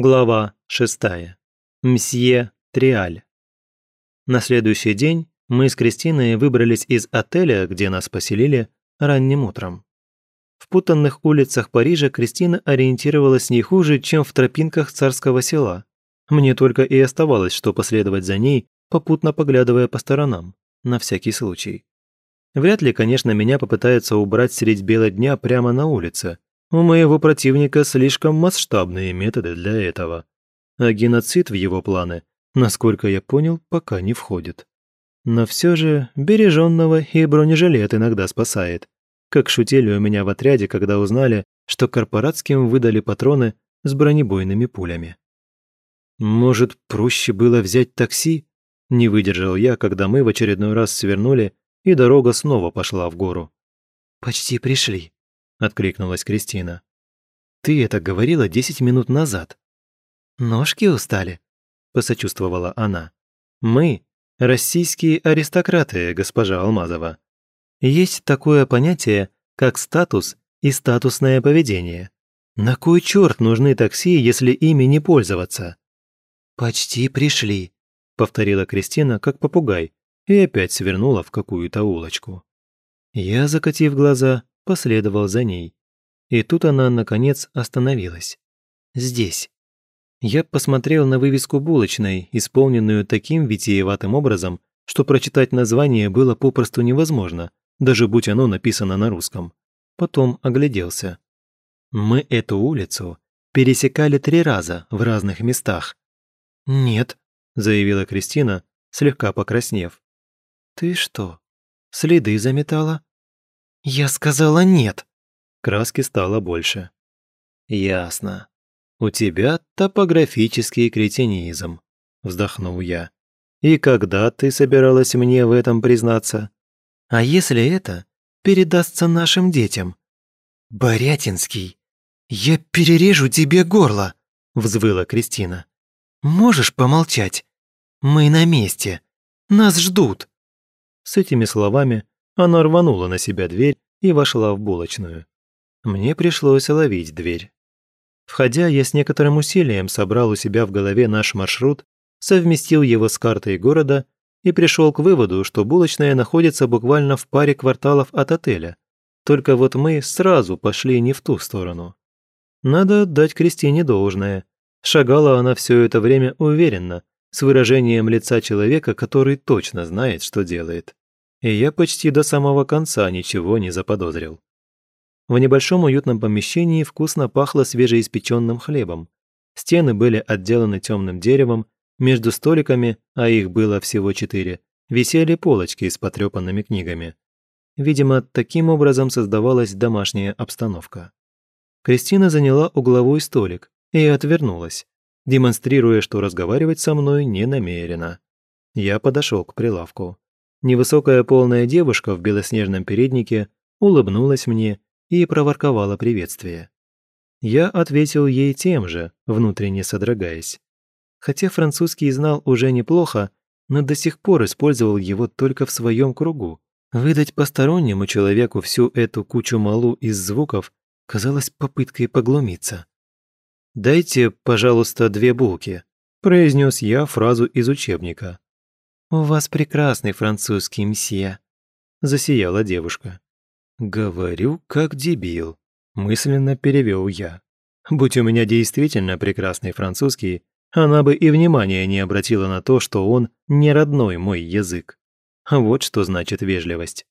Глава 6. Мсье Триаль. На следующий день мы с Кристиной выбрались из отеля, где нас поселили, ранним утром. В путанных улицах Парижа Кристина ориентировалась не хуже, чем в тропинках царского села. Мне только и оставалось, что последовать за ней, попутно поглядывая по сторонам, на всякий случай. Вряд ли, конечно, меня попытаются убрать средь бела дня прямо на улице, у моего противника слишком масштабные методы для этого. А геноцид в его планы, насколько я понял, пока не входит. Но все же береженного и бронежилет иногда спасает. Как шутили у меня в отряде, когда узнали, что корпоратским выдали патроны с бронебойными пулями. Может, проще было взять такси? Не выдержал я, когда мы в очередной раз свернули, и дорога снова пошла в гору. «Почти пришли», – откликнулась Кристина. «Ты это говорила десять минут назад». «Ножки устали», – посочувствовала она. «Мы – российские аристократы, госпожа Алмазова. Есть такое понятие, как статус и статусное поведение. На кой черт нужны такси, если ими не пользоваться?» «Почти пришли», – повторила Кристина, как попугай, и опять свернула в какую-то улочку. Я, закатив глаза, последовал за ней. И тут она, наконец, остановилась. Здесь. Я посмотрел на вывеску булочной, исполненную таким витиеватым образом, что прочитать название было попросту невозможно, даже будь оно написано на русском. Потом огляделся. Мы эту улицу пересекали три раза в разных местах. «Нет», – заявила Кристина, слегка покраснев. «Ты что, следы заметала?» «Я сказала нет!» Краски стало больше. «Ясно. У тебя топографический кретинизм», – вздохнул я. «И когда ты собиралась мне в этом признаться?» «А если это передастся нашим детям?» «Борятинский, я перережу тебе горло!» – взвыла Кристина. «Можешь помолчать? Мы на месте. Нас ждут!» С этими словами она рванула на себя дверь и вошла в булочную. Мне пришлось ловить дверь. Входя, я с некоторым усилием собрал у себя в голове наш маршрут, совместил его с картой города и пришел к выводу, что булочная находится буквально в паре кварталов от отеля. Только вот мы сразу пошли не в ту сторону. Надо отдать Кристине должное. Шагала она все это время уверенно, с выражением лица человека, который точно знает, что делает и я почти до самого конца ничего не заподозрил. В небольшом уютном помещении вкусно пахло свежеиспеченным хлебом. Стены были отделаны темным деревом, между столиками, а их было всего четыре, висели полочки с потрепанными книгами. Видимо, таким образом создавалась домашняя обстановка. Кристина заняла угловой столик и отвернулась, демонстрируя, что разговаривать со мной не намерена. Я подошел к прилавку. Невысокая полная девушка в белоснежном переднике улыбнулась мне и проворковала приветствие. Я ответил ей тем же, внутренне содрогаясь. Хотя французский знал уже неплохо, но до сих пор использовал его только в своем кругу. Выдать постороннему человеку всю эту кучу малу из звуков казалось попыткой поглумиться. «Дайте, пожалуйста, две булки», – произнес я фразу из учебника. «У вас прекрасный французский мсье», – засияла девушка. «Говорю, как дебил», – мысленно перевел я. «Будь у меня действительно прекрасный французский, она бы и внимания не обратила на то, что он не родной мой язык. Вот что значит вежливость».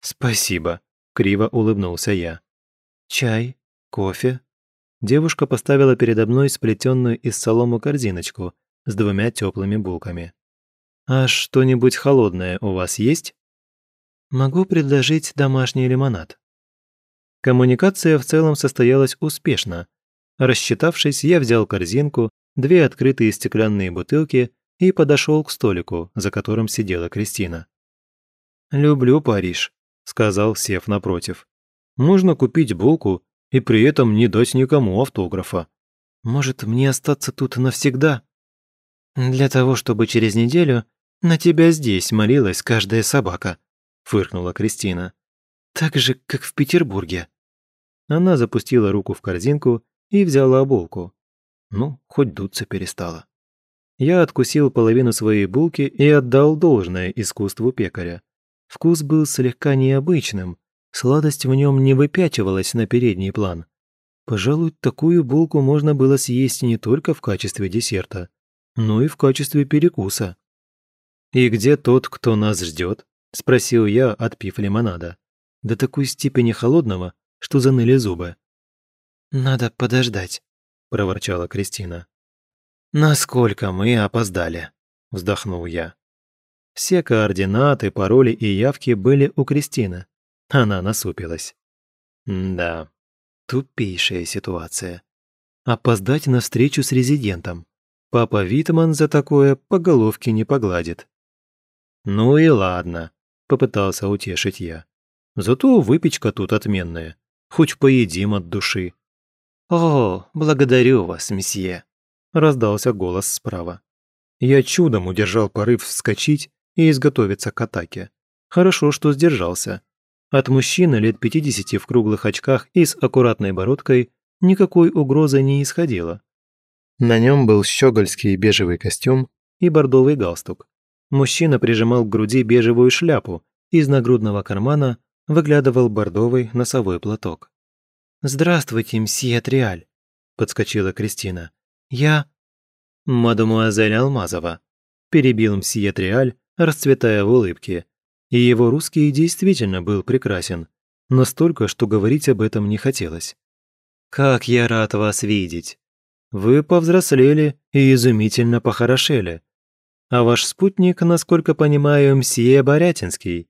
«Спасибо», – криво улыбнулся я. «Чай? Кофе?» Девушка поставила передо мной сплетенную из соломы корзиночку с двумя теплыми булками. «А что-нибудь холодное у вас есть?» «Могу предложить домашний лимонад». Коммуникация в целом состоялась успешно. Рассчитавшись, я взял корзинку, две открытые стеклянные бутылки и подошел к столику, за которым сидела Кристина. «Люблю Париж», – сказал, сев напротив. «Можно купить булку и при этом не дать никому автографа. Может, мне остаться тут навсегда?» «Для того, чтобы через неделю «На тебя здесь молилась каждая собака», – фыркнула Кристина. «Так же, как в Петербурге». Она запустила руку в корзинку и взяла булку. Ну, хоть дуться перестала. Я откусил половину своей булки и отдал должное искусству пекаря. Вкус был слегка необычным, сладость в нем не выпячивалась на передний план. Пожалуй, такую булку можно было съесть не только в качестве десерта, но и в качестве перекуса. «И где тот, кто нас ждет? спросил я, отпив лимонада. До такой степени холодного, что заныли зубы. «Надо подождать», – проворчала Кристина. «Насколько мы опоздали?» – вздохнул я. Все координаты, пароли и явки были у Кристины. Она насупилась. Да, тупейшая ситуация. Опоздать на встречу с резидентом. Папа Витман за такое по головке не погладит. «Ну и ладно», – попытался утешить я. «Зато выпечка тут отменная. Хоть поедим от души». «О, благодарю вас, месье», – раздался голос справа. Я чудом удержал порыв вскочить и изготовиться к атаке. Хорошо, что сдержался. От мужчины лет 50 в круглых очках и с аккуратной бородкой никакой угрозы не исходило. На нем был щегольский бежевый костюм и бордовый галстук. Мужчина прижимал к груди бежевую шляпу, из нагрудного кармана выглядывал бордовый носовой платок. «Здравствуйте, мсье Триаль», – подскочила Кристина. «Я...» «Мадемуазель Алмазова», – перебил мсье Триаль, расцветая в улыбке. И его русский действительно был прекрасен, настолько, что говорить об этом не хотелось. «Как я рад вас видеть! Вы повзрослели и изумительно похорошели. А ваш спутник, насколько понимаю, мсье Борятинский.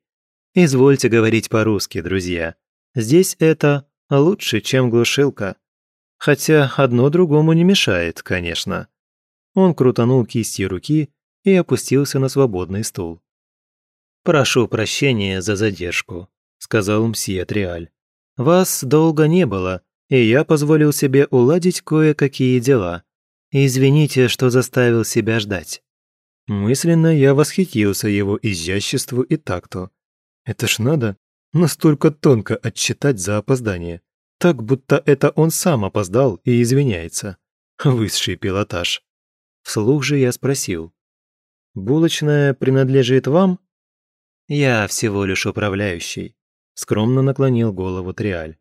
Извольте говорить по-русски, друзья. Здесь это лучше, чем глушилка. Хотя одно другому не мешает, конечно. Он крутанул кистью руки и опустился на свободный стул. «Прошу прощения за задержку», — сказал мсье Триаль. «Вас долго не было, и я позволил себе уладить кое-какие дела. Извините, что заставил себя ждать». Мысленно я восхитился его изяществу и такту. Это ж надо настолько тонко отчитать за опоздание. Так, будто это он сам опоздал и извиняется. Высший пилотаж. Вслух же я спросил. «Булочная принадлежит вам?» «Я всего лишь управляющий», — скромно наклонил голову Триаль.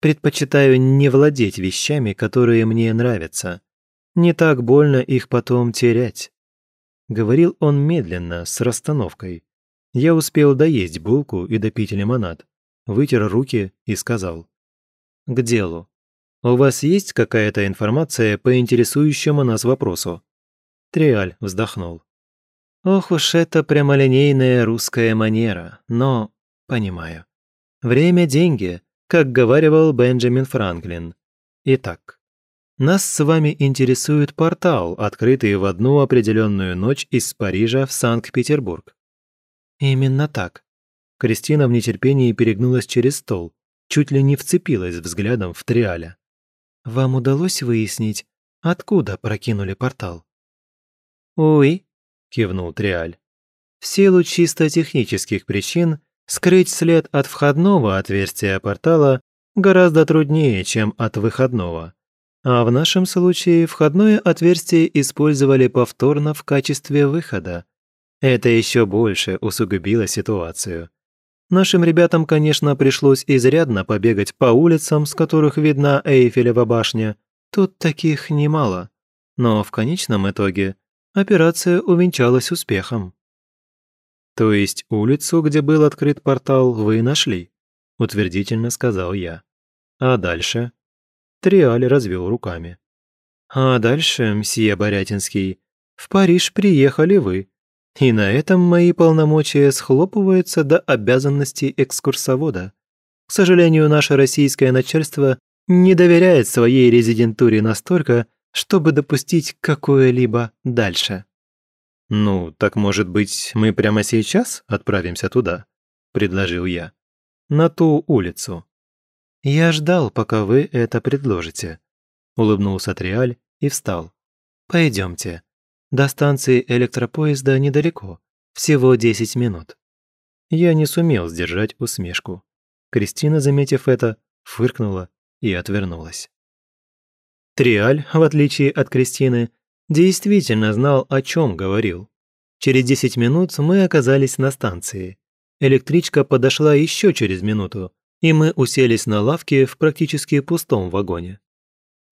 «Предпочитаю не владеть вещами, которые мне нравятся. Не так больно их потом терять». Говорил он медленно, с расстановкой. Я успел доесть булку и допить лимонад, вытер руки и сказал. «К делу. У вас есть какая-то информация по интересующему нас вопросу?» Триаль вздохнул. «Ох уж это прямолинейная русская манера, но... понимаю. Время – деньги, как говаривал Бенджамин Франклин. Итак, нас с вами интересует портал, открытый в одну определенную ночь из Парижа в Санкт-Петербург. «Именно так». Кристина в нетерпении перегнулась через стол, чуть ли не вцепилась взглядом в Триаля. «Вам удалось выяснить, откуда прокинули портал?» «Уи», – кивнул Триаль. «В силу чисто технических причин скрыть след от входного отверстия портала гораздо труднее, чем от выходного. А в нашем случае входное отверстие использовали повторно в качестве выхода. Это еще больше усугубило ситуацию. Нашим ребятам, конечно, пришлось изрядно побегать по улицам, с которых видна Эйфелева башня. Тут таких немало. Но в конечном итоге операция увенчалась успехом. «То есть улицу, где был открыт портал, вы нашли?» – утвердительно сказал я. «А дальше?» Триаль развел руками. «А дальше, мсье Борятинский, в Париж приехали вы, и на этом мои полномочия схлопываются до обязанностей экскурсовода. К сожалению, наше российское начальство не доверяет своей резидентуре настолько, чтобы допустить какое-либо дальше. «Ну, так, может быть, мы прямо сейчас отправимся туда?» – предложил я. «На ту улицу». «Я ждал, пока вы это предложите», – улыбнулся Триаль и встал. «Пойдемте. До станции электропоезда недалеко, всего 10 минут. Я не сумел сдержать усмешку. Кристина, заметив это, фыркнула и отвернулась. Триаль, в отличие от Кристины, действительно знал, о чем говорил. Через 10 минут мы оказались на станции. Электричка подошла еще через минуту, и мы уселись на лавке в практически пустом вагоне.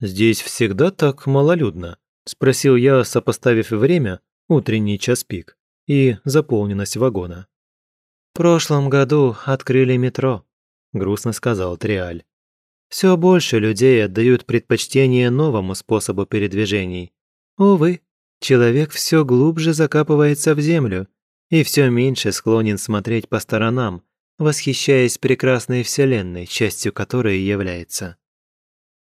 «Здесь всегда так малолюдно?» – спросил я, сопоставив время, утренний час пик, и заполненность вагона. «В прошлом году открыли метро», – грустно сказал Триаль. «Все больше людей отдают предпочтение новому способу передвижений. Увы, человек все глубже закапывается в землю и все меньше склонен смотреть по сторонам, восхищаясь прекрасной вселенной, частью которой является.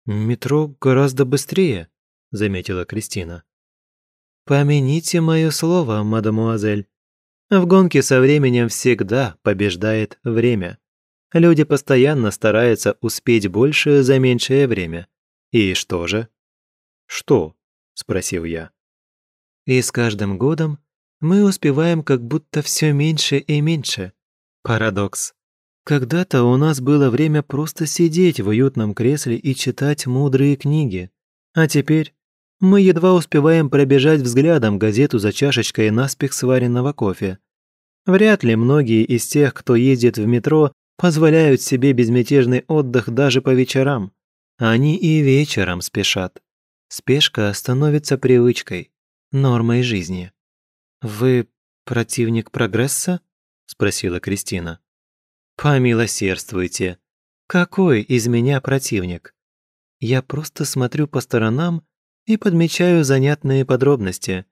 «Метро гораздо быстрее», — заметила Кристина. «Помяните мое слово, мадемуазель. В гонке со временем всегда побеждает время. Люди постоянно стараются успеть больше за меньшее время. И что же?» «Что?» – спросил я. «И с каждым годом мы успеваем как будто все меньше и меньше. Парадокс. Когда-то у нас было время просто сидеть в уютном кресле и читать мудрые книги. А теперь мы едва успеваем пробежать взглядом газету за чашечкой наспех сваренного кофе. Вряд ли многие из тех, кто ездит в метро, позволяют себе безмятежный отдых даже по вечерам. Они и вечером спешат. Спешка становится привычкой, нормой жизни. «Вы противник прогресса?» – спросила Кристина. «Помилосердствуйте. Какой из меня противник? Я просто смотрю по сторонам и подмечаю занятные подробности.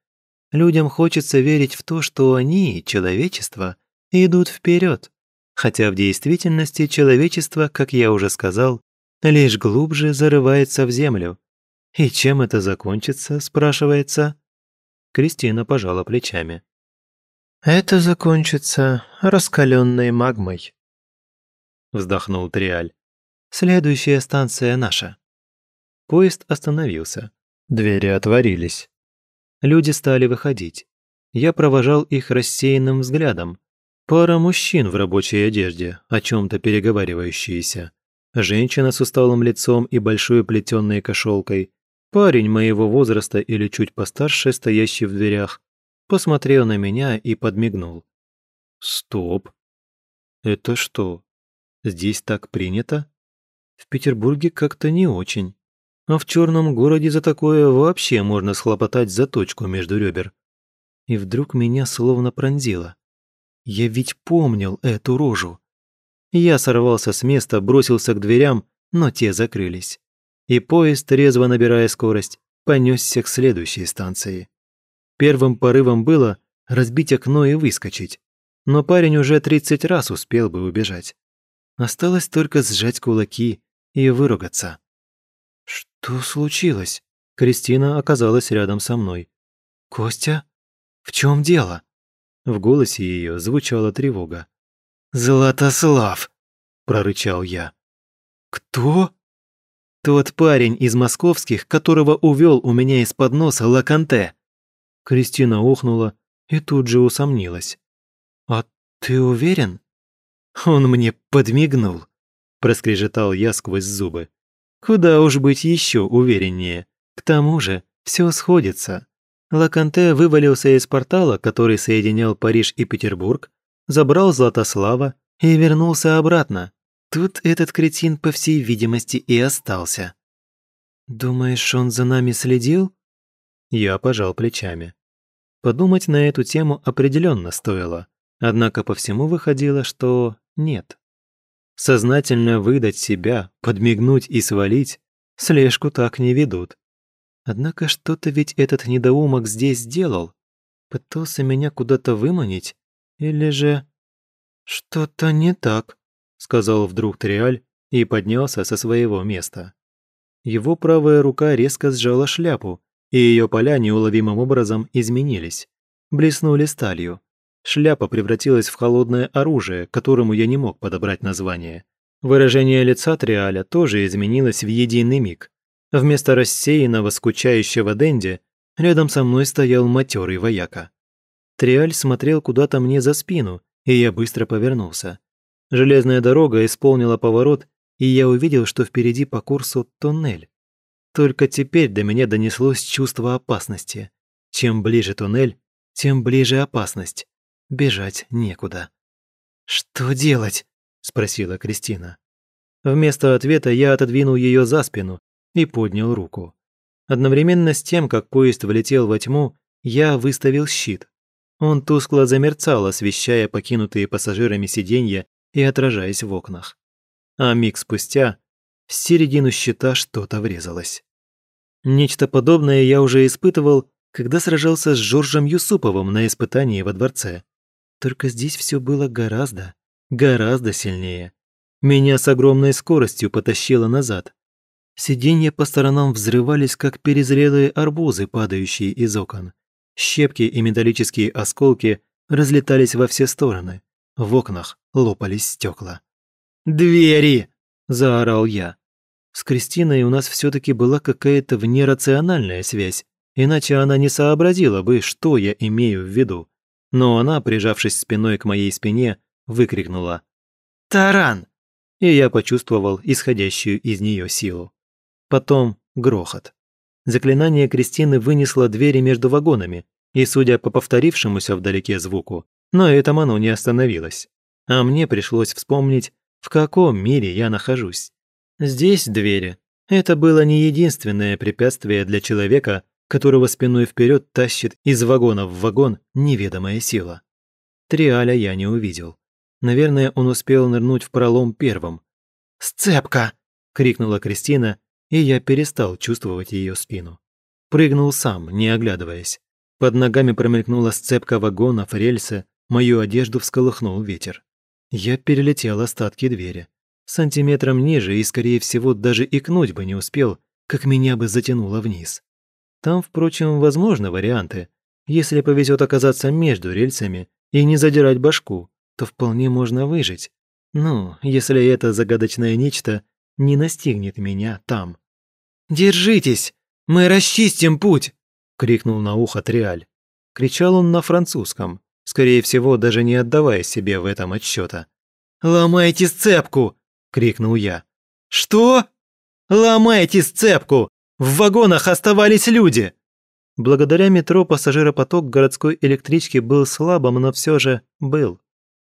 Людям хочется верить в то, что они, человечество, идут вперед, хотя в действительности человечество, как я уже сказал, лишь глубже зарывается в землю. И чем это закончится, спрашивается? Кристина пожала плечами. Это закончится раскаленной магмой вздохнул Триаль. Следующая станция наша. Поезд остановился. Двери отворились. Люди стали выходить. Я провожал их рассеянным взглядом. Пара мужчин в рабочей одежде, о чем-то переговаривающиеся. Женщина с усталым лицом и большой плетенной кошелкой. Парень моего возраста или чуть постарше, стоящий в дверях, посмотрел на меня и подмигнул. «Стоп! Это что, Здесь так принято? В Петербурге как-то не очень. А в черном городе за такое вообще можно схлопотать заточку между ребер. И вдруг меня словно пронзило. Я ведь помнил эту рожу. Я сорвался с места, бросился к дверям, но те закрылись. И поезд, резво набирая скорость, понесся к следующей станции. Первым порывом было разбить окно и выскочить. Но парень уже 30 раз успел бы убежать. Осталось только сжать кулаки и выругаться. «Что случилось?» Кристина оказалась рядом со мной. «Костя? В чем дело?» В голосе ее звучала тревога. «Златослав!» – прорычал я. «Кто?» «Тот парень из московских, которого увел у меня из-под носа Лаканте». Кристина ухнула и тут же усомнилась. «А ты уверен?» «Он мне подмигнул», – проскрежетал я сквозь зубы. «Куда уж быть еще увереннее. К тому же все сходится. Лаканте вывалился из портала, который соединял Париж и Петербург, забрал Златослава и вернулся обратно. Тут этот кретин, по всей видимости, и остался. «Думаешь, он за нами следил?» Я пожал плечами. Подумать на эту тему определенно стоило. Однако по всему выходило, что нет. Сознательно выдать себя, подмигнуть и свалить слежку так не ведут. Однако что-то ведь этот недоумок здесь сделал. Пытался меня куда-то выманить? Или же... «Что-то не так», — сказал вдруг Триаль и поднялся со своего места. Его правая рука резко сжала шляпу, и ее поля неуловимым образом изменились, блеснули сталью. Шляпа превратилась в холодное оружие, которому я не мог подобрать название. Выражение лица Триаля тоже изменилось в единый миг. Вместо рассеянного, скучающего Дэнди рядом со мной стоял матерый вояка. Триаль смотрел куда-то мне за спину, и я быстро повернулся. Железная дорога исполнила поворот, и я увидел, что впереди по курсу тоннель. Только теперь до меня донеслось чувство опасности. Чем ближе туннель, тем ближе опасность. Бежать некуда. «Что делать?» – спросила Кристина. Вместо ответа я отодвинул ее за спину и поднял руку. Одновременно с тем, как поезд влетел во тьму, я выставил щит. Он тускло замерцал, освещая покинутые пассажирами сиденья и отражаясь в окнах. А миг спустя в середину щита что-то врезалось. Нечто подобное я уже испытывал, когда сражался с Жоржем Юсуповым на испытании во дворце. Только здесь все было гораздо, гораздо сильнее. Меня с огромной скоростью потащило назад. Сиденья по сторонам взрывались, как перезрелые арбузы, падающие из окон. Щепки и металлические осколки разлетались во все стороны. В окнах лопались стекла. «Двери!» – заорал я. С Кристиной у нас все таки была какая-то внерациональная связь, иначе она не сообразила бы, что я имею в виду. Но она, прижавшись спиной к моей спине, выкрикнула «Таран!» И я почувствовал исходящую из нее силу. Потом грохот. Заклинание Кристины вынесло двери между вагонами, и, судя по повторившемуся вдалеке звуку, на этом оно не остановилось. А мне пришлось вспомнить, в каком мире я нахожусь. Здесь двери. Это было не единственное препятствие для человека, которого спиной вперед тащит из вагона в вагон неведомая сила. Триаля я не увидел. Наверное, он успел нырнуть в пролом первым. «Сцепка!» – крикнула Кристина, и я перестал чувствовать ее спину. Прыгнул сам, не оглядываясь. Под ногами промелькнула сцепка вагонов, рельсы, мою одежду всколыхнул ветер. Я перелетел остатки двери. Сантиметром ниже и, скорее всего, даже икнуть бы не успел, как меня бы затянуло вниз. Там, впрочем, возможны варианты. Если повезет оказаться между рельсами и не задирать башку, то вполне можно выжить. Ну, если это загадочное нечто не настигнет меня там. «Держитесь! Мы расчистим путь!» — крикнул на ухо Триаль. Кричал он на французском, скорее всего, даже не отдавая себе в этом отчета. «Ломайте сцепку!» — крикнул я. «Что? Ломайте сцепку! В вагонах оставались люди!» Благодаря метро пассажиропоток городской электрички был слабым, но все же был.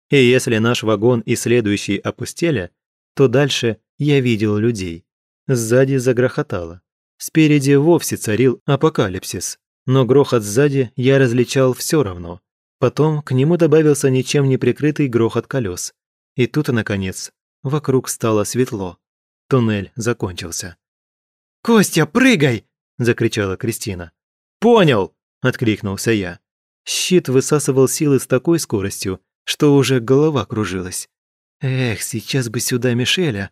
И если наш вагон и следующий опустели, то дальше я видел людей. Сзади загрохотало. Спереди вовсе царил апокалипсис. Но грохот сзади я различал все равно. Потом к нему добавился ничем не прикрытый грохот колес. И тут, наконец, вокруг стало светло. Туннель закончился. «Костя, прыгай!» – закричала Кристина. «Понял!» – откликнулся я. Щит высасывал силы с такой скоростью, что уже голова кружилась. Эх, сейчас бы сюда Мишеля.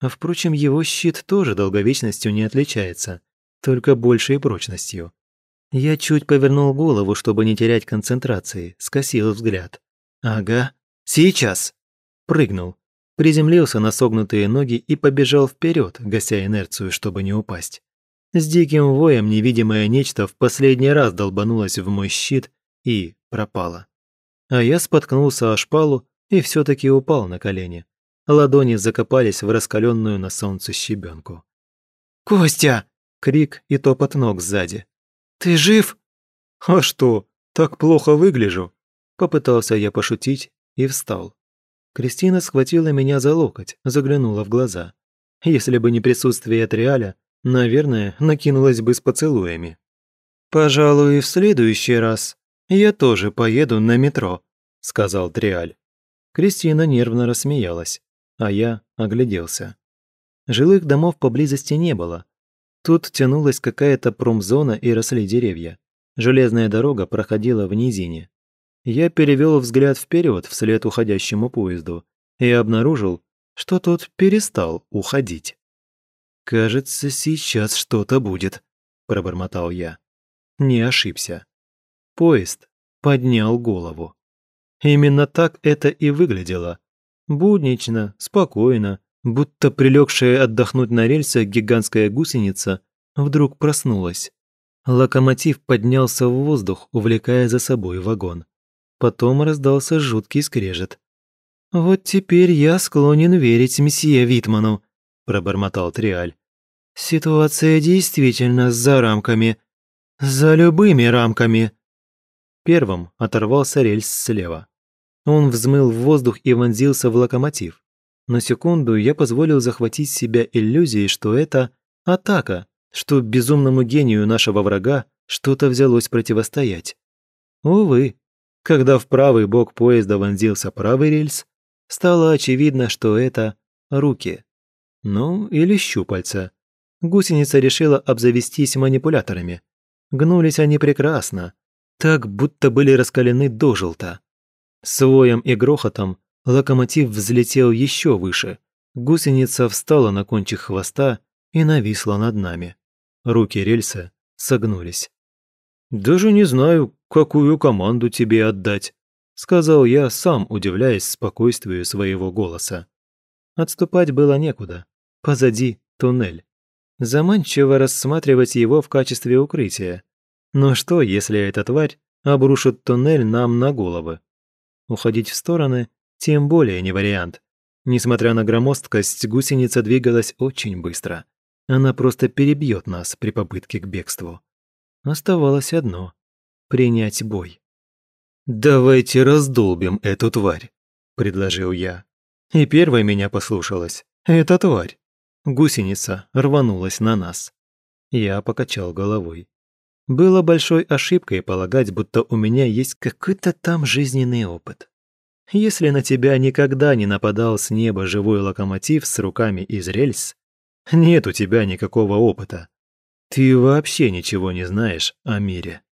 А впрочем, его щит тоже долговечностью не отличается, только большей прочностью. Я чуть повернул голову, чтобы не терять концентрации, скосил взгляд. Ага, сейчас. Прыгнул, приземлился на согнутые ноги и побежал вперед, гася инерцию, чтобы не упасть. С диким воем невидимое нечто в последний раз долбанулось в мой щит и пропало. А я споткнулся о шпалу и все таки упал на колени. Ладони закопались в раскаленную на солнце щебенку. «Костя!» — крик и топот ног сзади. «Ты жив?» «А что, так плохо выгляжу?» Попытался я пошутить и встал. Кристина схватила меня за локоть, заглянула в глаза. Если бы не присутствие Триаля, наверное, накинулась бы с поцелуями. «Пожалуй, в следующий раз я тоже поеду на метро», — сказал Триаль. Кристина нервно рассмеялась, а я огляделся. Жилых домов поблизости не было. Тут тянулась какая-то промзона и росли деревья. Железная дорога проходила в низине. Я перевел взгляд вперед вслед уходящему поезду и обнаружил, что тот перестал уходить. «Кажется, сейчас что-то будет», – пробормотал я. Не ошибся. Поезд поднял голову. Именно так это и выглядело. Буднично, спокойно, будто прилегшая отдохнуть на рельсах гигантская гусеница вдруг проснулась. Локомотив поднялся в воздух, увлекая за собой вагон. Потом раздался жуткий скрежет. «Вот теперь я склонен верить месье Витману», – пробормотал Триаль. Ситуация действительно за рамками. За любыми рамками. Первым оторвался рельс слева. Он взмыл в воздух и вонзился в локомотив. На секунду я позволил захватить себя иллюзией, что это атака, что безумному гению нашего врага что-то взялось противостоять. Увы, когда в правый бок поезда вонзился правый рельс, стало очевидно, что это руки. Ну, или щупальца. Гусеница решила обзавестись манипуляторами. Гнулись они прекрасно, так будто были раскалены дожелта. С воем и грохотом локомотив взлетел еще выше. Гусеница встала на кончик хвоста и нависла над нами. Руки рельса согнулись. «Даже не знаю, какую команду тебе отдать», сказал я, сам удивляясь спокойствию своего голоса. Отступать было некуда. Позади туннель. Заманчиво рассматривать его в качестве укрытия. Но что, если эта тварь обрушит туннель нам на головы? Уходить в стороны тем более не вариант. Несмотря на громоздкость, гусеница двигалась очень быстро. Она просто перебьет нас при попытке к бегству. Оставалось одно — принять бой. «Давайте раздолбим эту тварь», — предложил я. И первой меня послушалась. Эта тварь. Гусеница рванулась на нас. Я покачал головой. Было большой ошибкой полагать, будто у меня есть какой-то там жизненный опыт. Если на тебя никогда не нападал с неба живой локомотив с руками из рельс, нет у тебя никакого опыта. Ты вообще ничего не знаешь о мире.